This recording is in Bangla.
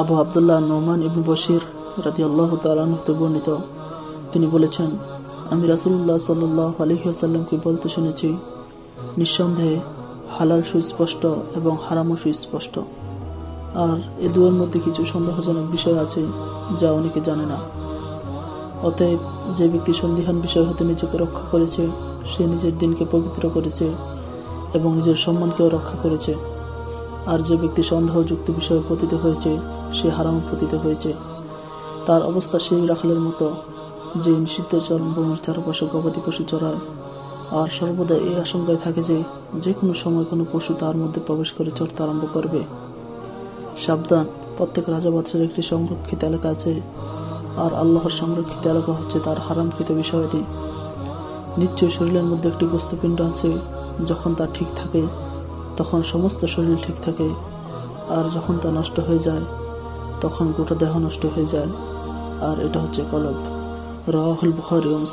আবু আবদুল্লাহ নোমান ইবনু বশির রাজি আল্লাহ তালাহতে বর্ণিত। তিনি বলেছেন, আমি রাসুল্লাহ সাল্লাহ আলহিহাসাল্লামকে বলতে শুনেছি, নিঃসন্দেহে হালাল সুস্পষ্ট এবং হারামও সুস্পষ্ট। আর এ দুয়ের মধ্যে কিছু সন্দেহজনক বিষয় আছে যা অনেকে জানে না। অতএব যে ব্যক্তি সন্দিহান বিষয় হতে নিজেকে রক্ষা করেছে, সে নিজের দিনকে পবিত্র করেছে এবং নিজের সম্মানকেও রক্ষা করেছে। আর যে ব্যক্তি সন্দেহযুক্ত বিষয়ে পতিত হয়েছে, সে হারাম পতিত হয়েছে। তার অবস্থা সেই রাখালের মতো, যে নিষিদ্ধ চরমভূমির চারপাশে গবাদি পশু চড়ায়। আর সর্বদা এই আশঙ্কায় থাকে যে যে কোনো সময় কোনো পশু তার মধ্যে প্রবেশ করে চড়তে আরম্ভ করবে। সাবধান, প্রত্যেক রাজা বাদশার একটি সংরক্ষিত এলাকা আছে, আর আল্লাহর সংরক্ষিত এলাকা হচ্ছে তার হারামকৃত বিষয়াদি। নিশ্চয় শরীরের মধ্যে একটি বস্তুপিণ্ড আছে, যখন তা ঠিক থাকে তখন সমস্ত শরীর ঠিক থাকে। আর যখন তা নষ্ট হয়ে যায়, তখন গোটা দেহ নষ্ট হয়ে যায়। আর এটা হচ্ছে কলব। রাহুল বুখারি ও